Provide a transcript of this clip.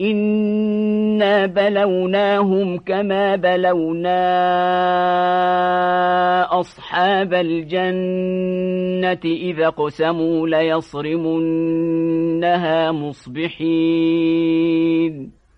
إنا بلوناهم كما بلونا أصحاب الجنة إذا قسموا ليصرمنها مصبحين